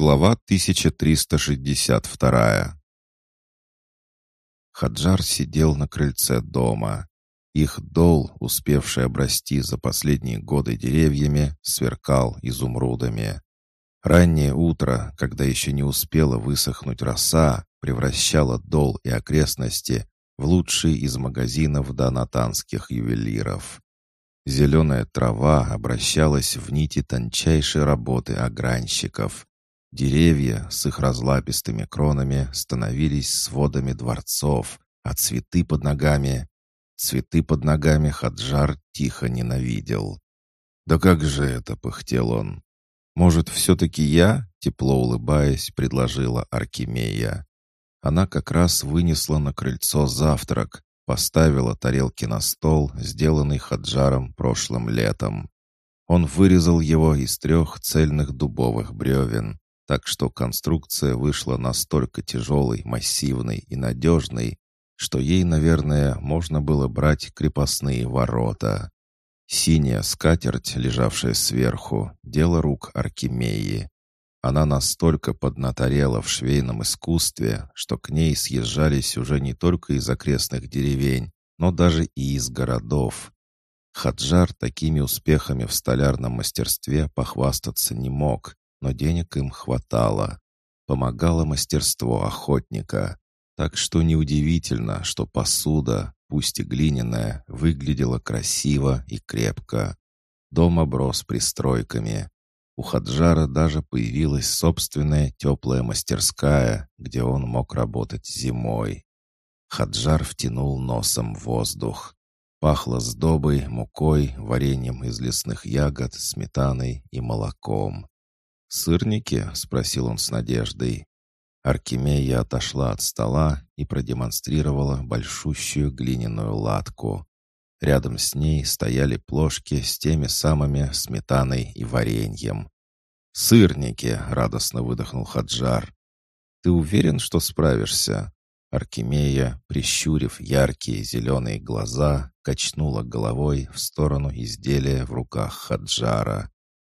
Глава 1362 Хаджар сидел на крыльце дома. Их дол, успевший обрасти за последние годы деревьями, сверкал изумрудами. Раннее утро, когда еще не успела высохнуть роса, превращало дол и окрестности в лучшие из магазинов донатанских ювелиров. Зеленая трава обращалась в нити тончайшей работы огранщиков. Деревья с их разлапистыми кронами становились сводами дворцов, а цветы под ногами... Цветы под ногами Хаджар тихо ненавидел. «Да как же это?» — пыхтел он. «Может, все-таки я?» — тепло улыбаясь, предложила Аркемия. Она как раз вынесла на крыльцо завтрак, поставила тарелки на стол, сделанный Хаджаром прошлым летом. Он вырезал его из трех цельных дубовых бревен, так что конструкция вышла настолько тяжелой, массивной и надежной, что ей, наверное, можно было брать крепостные ворота. Синяя скатерть, лежавшая сверху, дело рук Аркемии. Она настолько поднаторела в швейном искусстве, что к ней съезжались уже не только из окрестных деревень, но даже и из городов. Хаджар такими успехами в столярном мастерстве похвастаться не мог, но денег им хватало. Помогало мастерство охотника. Так что неудивительно, что посуда, пусть и глиняная, выглядела красиво и крепко. Дом оброс пристройками. У Хаджара даже появилась собственная теплая мастерская, где он мог работать зимой. Хаджар втянул носом воздух. Пахло сдобой, мукой, вареньем из лесных ягод, сметаной и молоком. «Сырники?» — спросил он с надеждой. Аркемия отошла от стола и продемонстрировала большущую глиняную латку. Рядом с ней стояли плошки с теми самыми сметаной и вареньем. «Сырники!» — радостно выдохнул Хаджар. «Ты уверен, что справишься?» Аркемия, прищурив яркие зеленые глаза, качнула головой в сторону изделия в руках Хаджара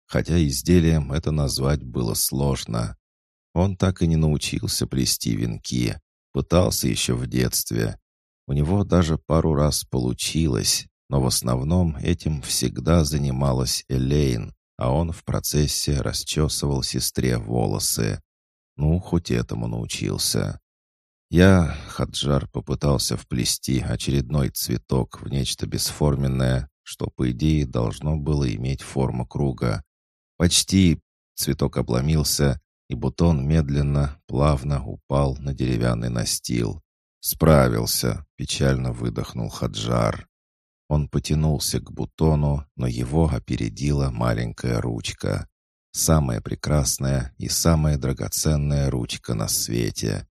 хотя изделием это назвать было сложно. Он так и не научился плести венки, пытался еще в детстве. У него даже пару раз получилось, но в основном этим всегда занималась Элейн, а он в процессе расчесывал сестре волосы. Ну, хоть этому научился. Я, Хаджар, попытался вплести очередной цветок в нечто бесформенное, что, по идее, должно было иметь форму круга, Почти цветок обломился, и бутон медленно, плавно упал на деревянный настил. «Справился», — печально выдохнул Хаджар. Он потянулся к бутону, но его опередила маленькая ручка. Самая прекрасная и самая драгоценная ручка на свете.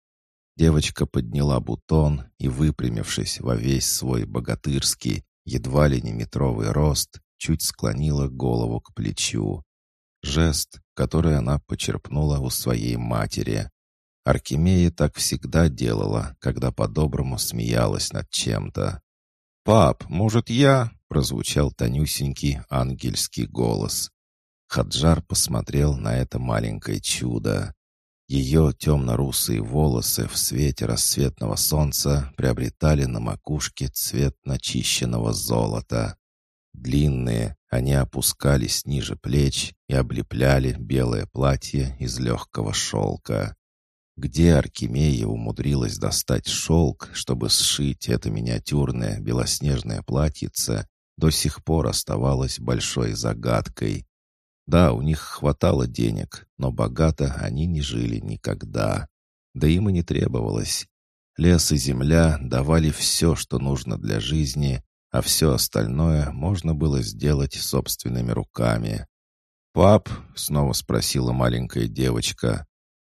Девочка подняла бутон и, выпрямившись во весь свой богатырский, едва ли не метровый рост, чуть склонила голову к плечу. Жест, который она почерпнула у своей матери. Аркемия так всегда делала, когда по-доброму смеялась над чем-то. «Пап, может, я?» — прозвучал тонюсенький ангельский голос. Хаджар посмотрел на это маленькое чудо. Ее темно-русые волосы в свете рассветного солнца приобретали на макушке цвет начищенного золота. Длинные, они опускались ниже плеч и облепляли белое платье из легкого шелка. Где Аркемия умудрилась достать шелк, чтобы сшить это миниатюрное белоснежное платьице, до сих пор оставалось большой загадкой. Да, у них хватало денег, но богато они не жили никогда. Да им и не требовалось. Лес и земля давали все, что нужно для жизни, а все остальное можно было сделать собственными руками. «Пап?» — снова спросила маленькая девочка.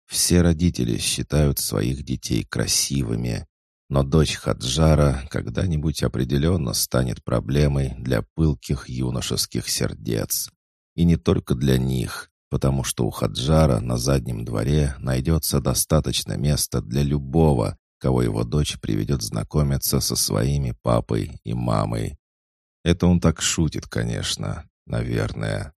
«Все родители считают своих детей красивыми, но дочь Хаджара когда-нибудь определенно станет проблемой для пылких юношеских сердец. И не только для них, потому что у Хаджара на заднем дворе найдется достаточно места для любого, кого его дочь приведет знакомиться со своими папой и мамой. Это он так шутит, конечно, наверное.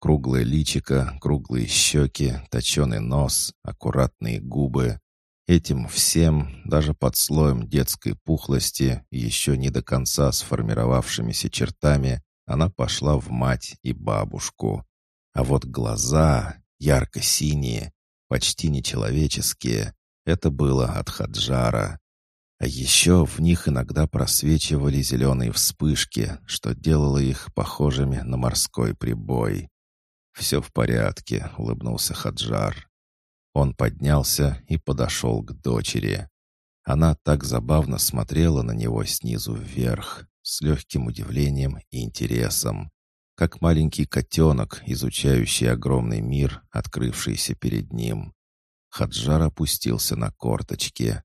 Круглое личико, круглые щеки, точеный нос, аккуратные губы. Этим всем, даже под слоем детской пухлости, еще не до конца сформировавшимися чертами, она пошла в мать и бабушку. А вот глаза, ярко-синие, почти нечеловеческие, это было от Хаджара. А еще в них иногда просвечивали зеленые вспышки, что делало их похожими на морской прибой. «Все в порядке», — улыбнулся Хаджар. Он поднялся и подошел к дочери. Она так забавно смотрела на него снизу вверх, с легким удивлением и интересом, как маленький котенок, изучающий огромный мир, открывшийся перед ним. Хаджар опустился на корточки.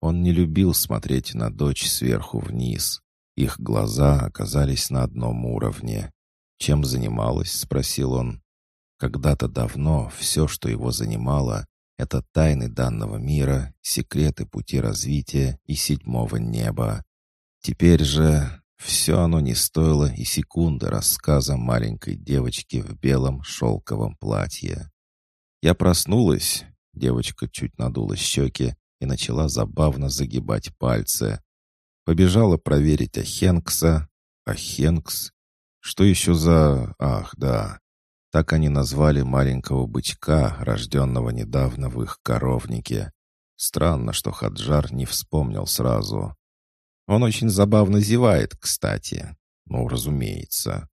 Он не любил смотреть на дочь сверху вниз. Их глаза оказались на одном уровне. «Чем занималась?» — спросил он. Когда-то давно все, что его занимало, это тайны данного мира, секреты пути развития и седьмого неба. Теперь же все оно не стоило и секунды рассказа маленькой девочки в белом шелковом платье. Я проснулась, девочка чуть надула щеки и начала забавно загибать пальцы. Побежала проверить Ахенкса. Ахенкс? Что еще за... Ах, да. Так они назвали маленького бычка, рожденного недавно в их коровнике. Странно, что Хаджар не вспомнил сразу. Он очень забавно зевает, кстати. Ну, разумеется.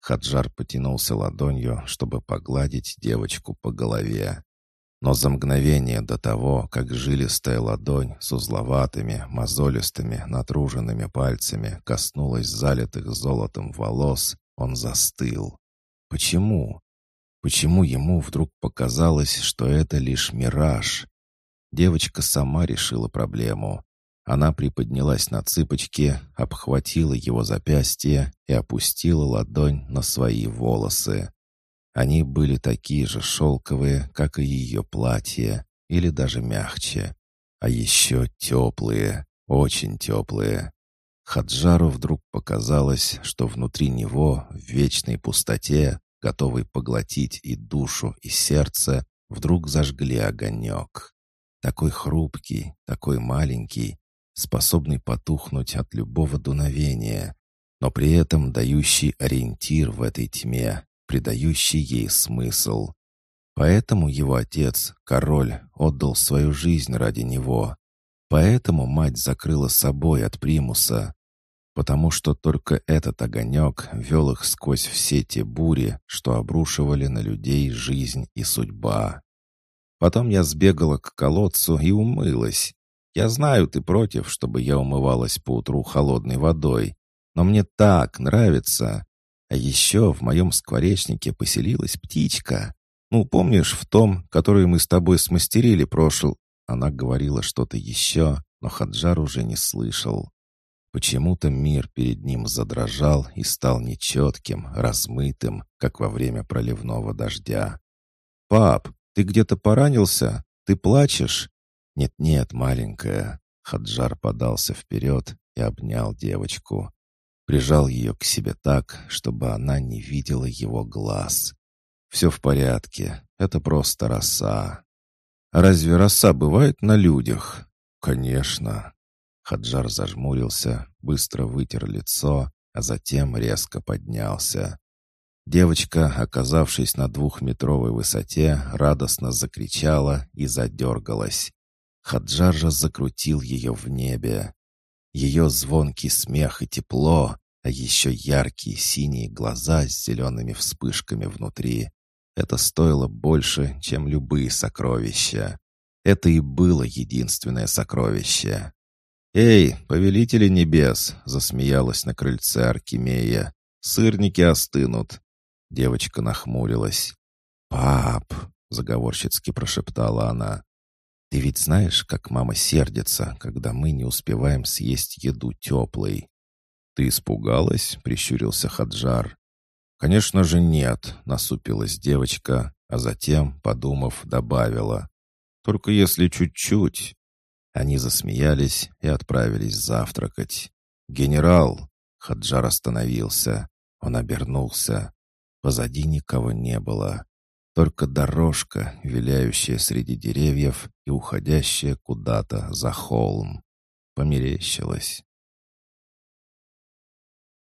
Хаджар потянулся ладонью, чтобы погладить девочку по голове. Но за мгновение до того, как жилистая ладонь с узловатыми, мозолистыми, натруженными пальцами коснулась залитых золотом волос, он застыл. Почему? Почему ему вдруг показалось, что это лишь мираж? Девочка сама решила проблему. Она приподнялась на цыпочки, обхватила его запястье и опустила ладонь на свои волосы. Они были такие же шелковые, как и ее платье, или даже мягче. А еще теплые, очень теплые. Хаджару вдруг показалось, что внутри него, в вечной пустоте, готовый поглотить и душу, и сердце, вдруг зажгли огонек. Такой хрупкий, такой маленький, способный потухнуть от любого дуновения, но при этом дающий ориентир в этой тьме, придающий ей смысл. Поэтому его отец, король, отдал свою жизнь ради него. Поэтому мать закрыла собой от примуса. Потому что только этот огонек вел их сквозь все те бури, что обрушивали на людей жизнь и судьба. Потом я сбегала к колодцу и умылась. Я знаю, ты против, чтобы я умывалась по утру холодной водой, но мне так нравится. А еще в моем скворечнике поселилась птичка. Ну, помнишь, в том, который мы с тобой смастерили прошел...» Она говорила что-то еще, но Хаджар уже не слышал. Почему-то мир перед ним задрожал и стал нечетким, размытым, как во время проливного дождя. «Пап, ты где-то поранился? Ты плачешь?» «Нет-нет, маленькая». Хаджар подался вперед и обнял девочку. Прижал ее к себе так, чтобы она не видела его глаз. «Все в порядке. Это просто роса». «Разве роса бывает на людях?» «Конечно». Хаджар зажмурился, быстро вытер лицо, а затем резко поднялся. Девочка, оказавшись на двухметровой высоте, радостно закричала и задергалась. Хаджар же закрутил ее в небе. Ее звонкий смех и тепло, а еще яркие синие глаза с зелеными вспышками внутри. Это стоило больше, чем любые сокровища. Это и было единственное сокровище. «Эй, повелители небес!» — засмеялась на крыльце Аркемия. «Сырники остынут!» Девочка нахмурилась. «Пап!» — заговорщицки прошептала она. Ты ведь знаешь, как мама сердится, когда мы не успеваем съесть еду теплой?» «Ты испугалась?» — прищурился Хаджар. «Конечно же нет», — насупилась девочка, а затем, подумав, добавила. «Только если чуть-чуть». Они засмеялись и отправились завтракать. «Генерал!» — Хаджар остановился. Он обернулся. Позади никого не было. Только дорожка, виляющая среди деревьев и уходящая куда-то за холм. Померещилась.